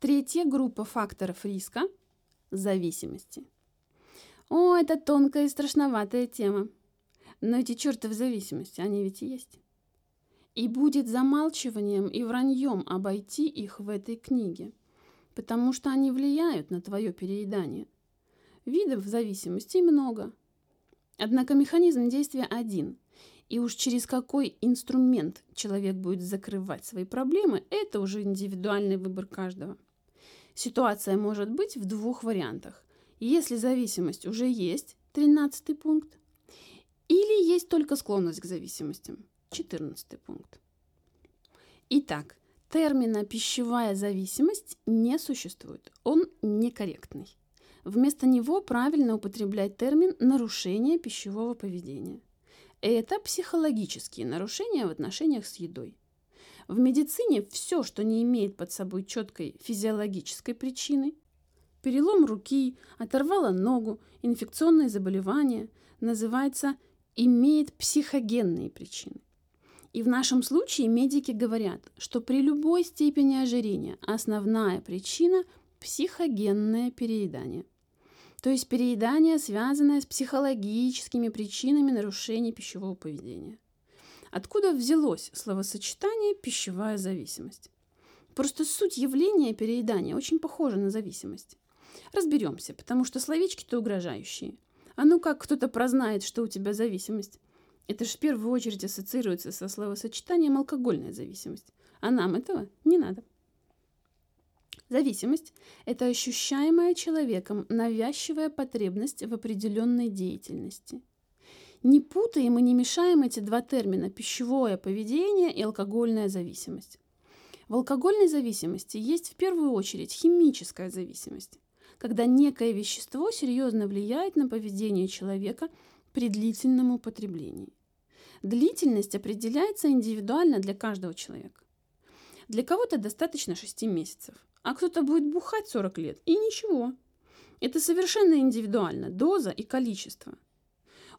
Третья группа факторов риска – зависимости. О, это тонкая и страшноватая тема. Но эти чертовы зависимости, они ведь и есть. И будет замалчиванием и враньем обойти их в этой книге, потому что они влияют на твое переедание. Видов зависимости много. Однако механизм действия один. И уж через какой инструмент человек будет закрывать свои проблемы, это уже индивидуальный выбор каждого. Ситуация может быть в двух вариантах. Если зависимость уже есть, 13 пункт, или есть только склонность к зависимостям, 14 пункт. Итак, термина «пищевая зависимость» не существует. Он некорректный. Вместо него правильно употреблять термин «нарушение пищевого поведения». Это психологические нарушения в отношениях с едой. В медицине все, что не имеет под собой четкой физиологической причины, перелом руки, оторвало ногу, инфекционные заболевания, называется имеет психогенные причины. И в нашем случае медики говорят, что при любой степени ожирения основная причина – психогенное переедание. То есть переедание, связанное с психологическими причинами нарушений пищевого поведения – Откуда взялось словосочетание «пищевая зависимость»? Просто суть явления переедания очень похожа на зависимость. Разберемся, потому что словечки-то угрожающие. А ну как кто-то прознает, что у тебя зависимость? Это же в первую очередь ассоциируется со словосочетанием алкогольная зависимость. А нам этого не надо. Зависимость – это ощущаемая человеком навязчивая потребность в определенной деятельности – не путаем и не мешаем эти два термина – пищевое поведение и алкогольная зависимость. В алкогольной зависимости есть в первую очередь химическая зависимость, когда некое вещество серьезно влияет на поведение человека при длительном употреблении. Длительность определяется индивидуально для каждого человека. Для кого-то достаточно 6 месяцев, а кто-то будет бухать 40 лет и ничего. Это совершенно индивидуально, доза и количество –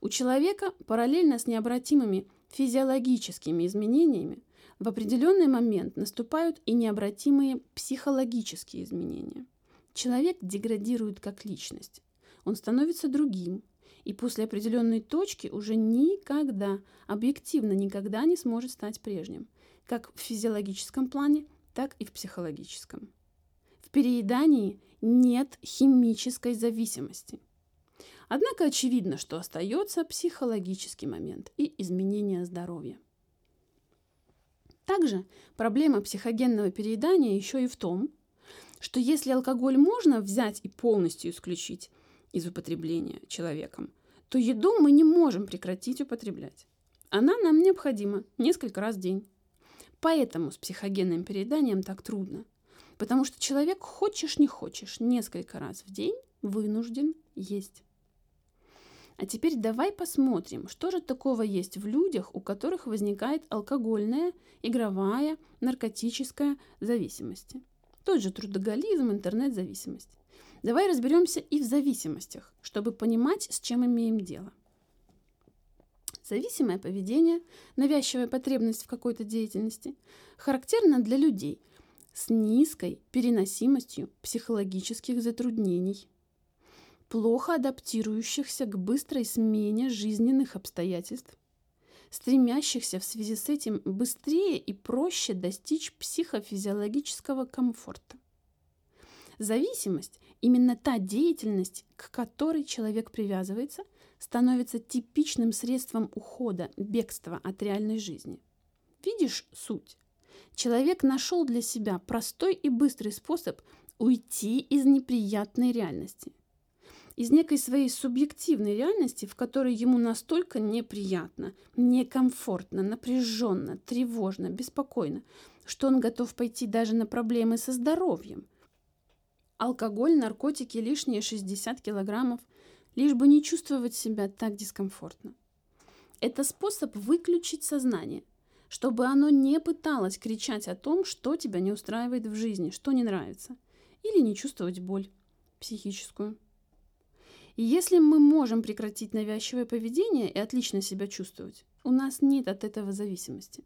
у человека параллельно с необратимыми физиологическими изменениями в определенный момент наступают и необратимые психологические изменения. Человек деградирует как личность. Он становится другим, и после определенной точки уже никогда, объективно никогда не сможет стать прежним, как в физиологическом плане, так и в психологическом. В переедании нет химической зависимости – Однако очевидно, что остается психологический момент и изменение здоровья. Также проблема психогенного переедания еще и в том, что если алкоголь можно взять и полностью исключить из употребления человеком, то еду мы не можем прекратить употреблять. Она нам необходима несколько раз в день. Поэтому с психогенным перееданием так трудно. Потому что человек, хочешь не хочешь, несколько раз в день вынужден есть. А теперь давай посмотрим, что же такого есть в людях, у которых возникает алкогольная, игровая, наркотическая зависимость. Тот же трудоголизм, интернет-зависимость. Давай разберемся и в зависимостях, чтобы понимать, с чем имеем дело. Зависимое поведение, навязчивая потребность в какой-то деятельности характерно для людей с низкой переносимостью психологических затруднений – плохо адаптирующихся к быстрой смене жизненных обстоятельств, стремящихся в связи с этим быстрее и проще достичь психофизиологического комфорта. Зависимость, именно та деятельность, к которой человек привязывается, становится типичным средством ухода, бегства от реальной жизни. Видишь суть? Человек нашел для себя простой и быстрый способ уйти из неприятной реальности – из некой своей субъективной реальности, в которой ему настолько неприятно, некомфортно, напряженно, тревожно, беспокойно, что он готов пойти даже на проблемы со здоровьем. Алкоголь, наркотики, лишние 60 килограммов, лишь бы не чувствовать себя так дискомфортно. Это способ выключить сознание, чтобы оно не пыталось кричать о том, что тебя не устраивает в жизни, что не нравится, или не чувствовать боль психическую. И если мы можем прекратить навязчивое поведение и отлично себя чувствовать, у нас нет от этого зависимости.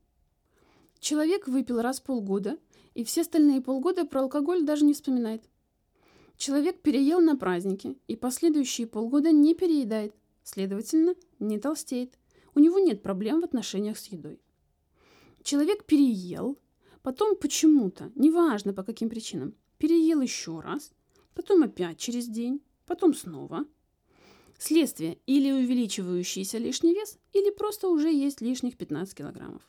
Человек выпил раз полгода, и все остальные полгода про алкоголь даже не вспоминает. Человек переел на празднике, и последующие полгода не переедает, следовательно, не толстеет. У него нет проблем в отношениях с едой. Человек переел, потом почему-то, неважно по каким причинам, переел еще раз, потом опять через день, потом снова. Следствие или увеличивающийся лишний вес, или просто уже есть лишних 15 килограммов.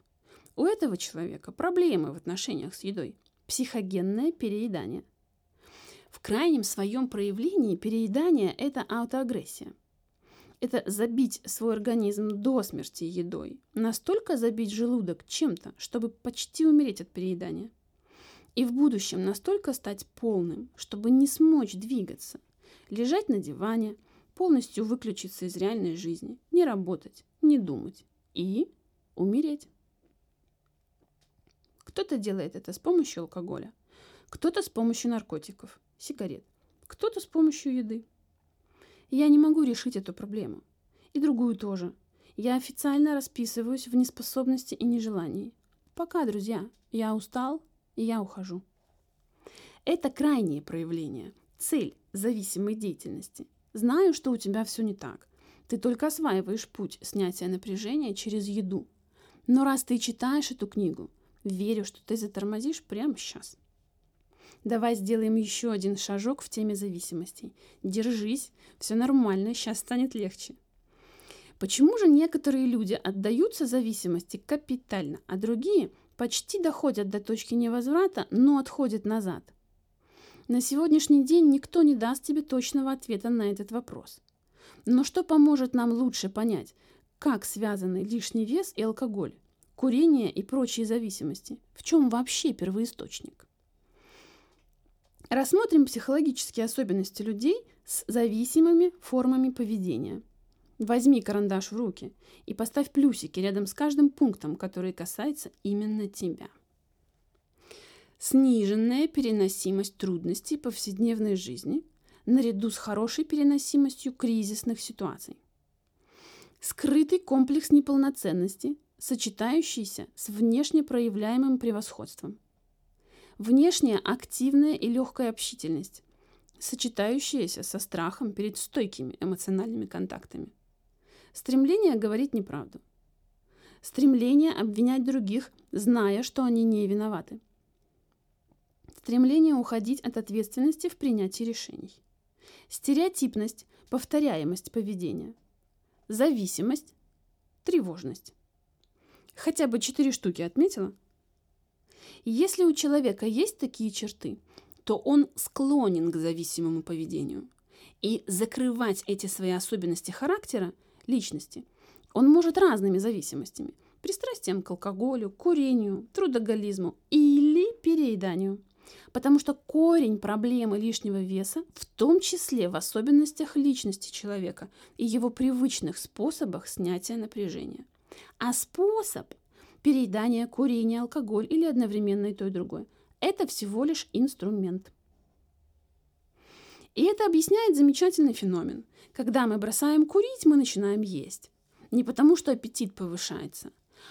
У этого человека проблемы в отношениях с едой. Психогенное переедание. В крайнем своем проявлении переедание – это аутоагрессия. Это забить свой организм до смерти едой. Настолько забить желудок чем-то, чтобы почти умереть от переедания. И в будущем настолько стать полным, чтобы не смочь двигаться. Лежать на диване, полностью выключиться из реальной жизни, не работать, не думать и умереть. Кто-то делает это с помощью алкоголя, кто-то с помощью наркотиков, сигарет, кто-то с помощью еды. Я не могу решить эту проблему. И другую тоже. Я официально расписываюсь в неспособности и нежелании. Пока, друзья, я устал, и я ухожу. Это крайнее проявление, цель зависимой деятельности. Знаю, что у тебя все не так. Ты только осваиваешь путь снятия напряжения через еду. Но раз ты читаешь эту книгу, Верю, что ты затормозишь прямо сейчас. Давай сделаем еще один шажок в теме зависимостей. Держись, все нормально, сейчас станет легче. Почему же некоторые люди отдаются зависимости капитально, а другие почти доходят до точки невозврата, но отходят назад? На сегодняшний день никто не даст тебе точного ответа на этот вопрос. Но что поможет нам лучше понять, как связаны лишний вес и алкоголь? курение и прочие зависимости. В чем вообще первоисточник? Рассмотрим психологические особенности людей с зависимыми формами поведения. Возьми карандаш в руки и поставь плюсики рядом с каждым пунктом, который касается именно тебя. Сниженная переносимость трудностей повседневной жизни наряду с хорошей переносимостью кризисных ситуаций. Скрытый комплекс неполноценности сочетающийся с внешне проявляемым превосходством. Внешняя активная и легкая общительность, сочетающаяся со страхом перед стойкими эмоциональными контактами. Стремление говорить неправду. Стремление обвинять других, зная, что они не виноваты. Стремление уходить от ответственности в принятии решений. Стереотипность, повторяемость поведения. Зависимость, тревожность. Хотя бы четыре штуки отметила? Если у человека есть такие черты, то он склонен к зависимому поведению. И закрывать эти свои особенности характера, личности, он может разными зависимостями. Пристрастием к алкоголю, курению, трудоголизму или перееданию. Потому что корень проблемы лишнего веса в том числе в особенностях личности человека и его привычных способах снятия напряжения – а способ – переедание, курение, алкоголь или одновременно и то и другое – это всего лишь инструмент. И это объясняет замечательный феномен. Когда мы бросаем курить, мы начинаем есть. Не потому, что аппетит повышается,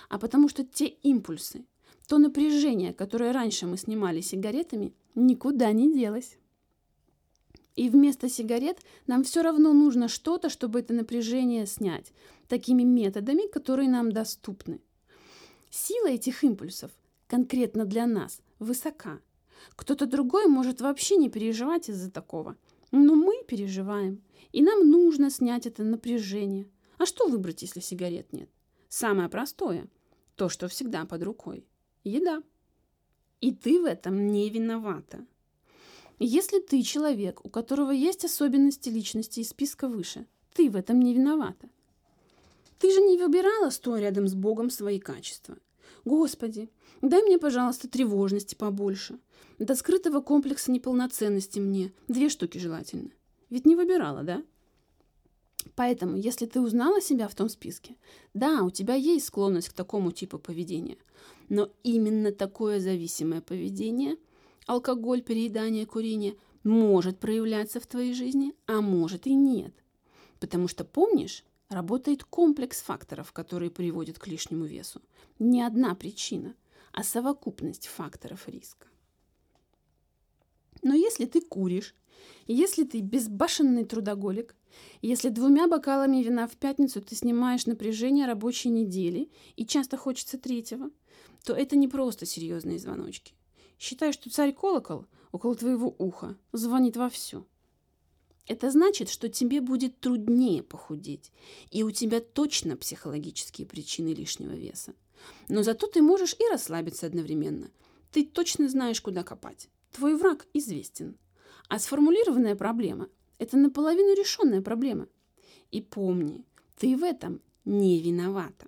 а потому что те импульсы, то напряжение, которое раньше мы снимали сигаретами, никуда не делось. И вместо сигарет нам все равно нужно что-то, чтобы это напряжение снять, такими методами, которые нам доступны. Сила этих импульсов конкретно для нас высока. Кто-то другой может вообще не переживать из-за такого. Но мы переживаем, и нам нужно снять это напряжение. А что выбрать, если сигарет нет? Самое простое – то, что всегда под рукой – еда. И ты в этом не виновата. Если ты человек, у которого есть особенности личности из списка выше, ты в этом не виновата. Ты же не выбирала, стоя рядом с Богом, свои качества. Господи, дай мне, пожалуйста, тревожности побольше. До скрытого комплекса неполноценности мне. Две штуки желательно. Ведь не выбирала, да? Поэтому, если ты узнала себя в том списке, да, у тебя есть склонность к такому типу поведения. Но именно такое зависимое поведение – алкоголь, переедание, курение может проявляться в твоей жизни, а может и нет. Потому что, помнишь, работает комплекс факторов, которые приводят к лишнему весу. Не одна причина, а совокупность факторов риска. Но если ты куришь, если ты безбашенный трудоголик, если двумя бокалами вина в пятницу ты снимаешь напряжение рабочей недели и часто хочется третьего, то это не просто серьезные звоночки. Считай, что царь-колокол около твоего уха звонит вовсю. Это значит, что тебе будет труднее похудеть, и у тебя точно психологические причины лишнего веса. Но зато ты можешь и расслабиться одновременно. Ты точно знаешь, куда копать. Твой враг известен. А сформулированная проблема – это наполовину решенная проблема. И помни, ты в этом не виновата.